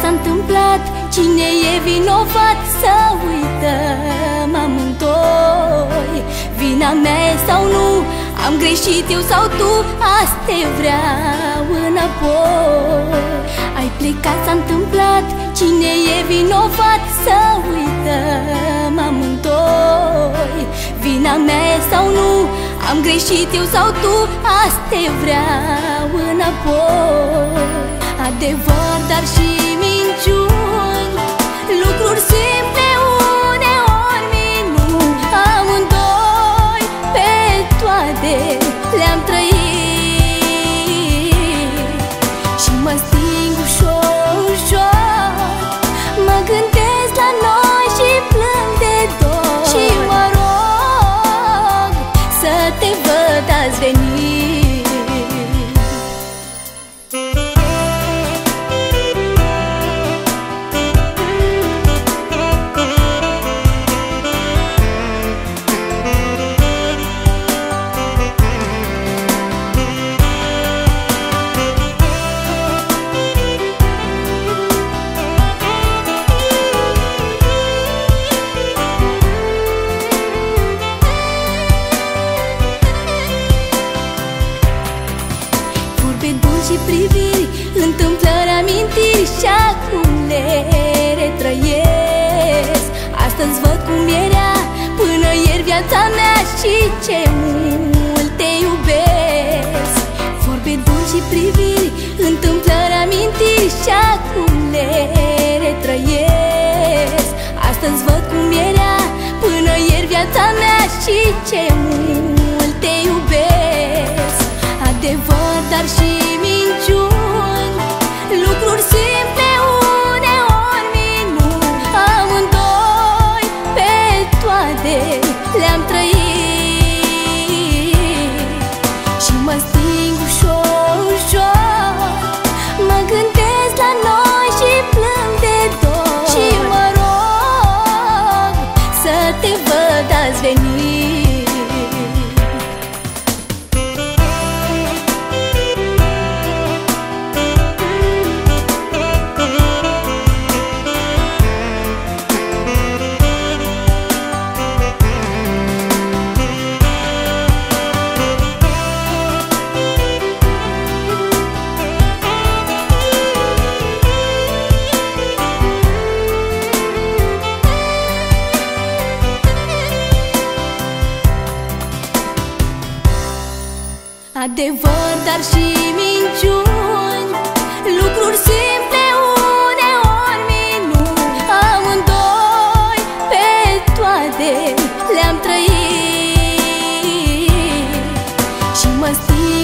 s-a întâmplat. Cine e vinovat să uităm amândoi Vina mea sau nu Am greșit eu sau tu Azi te vreau înapoi. Ai plecat, s-a întâmplat. Cine e vinovat să uităm amândoi Vina mea sau nu Am greșit eu sau tu Azi te vreau înapoi Adevăr, dar și minciuni. Lucruri simple, Și acum le retrăiesc. Astăzi văd cum era Până ieri viața mea Și ce mult te iubesc. Vorbe dulci și priviri Întâmplări, amintiri Și acum le retrăiesc. Astăzi văd cum era Până ieri viața mea Și ce mult le-am trăit. Și mă sting ușor, ușor. Mă gândesc la noi și plâng de dor. Și mă rog să te văd azi veni Adevăr, dar și minciuni. Lucruri simple uneori minuni. Amândoi pe toate le-am trăit. Și mă simt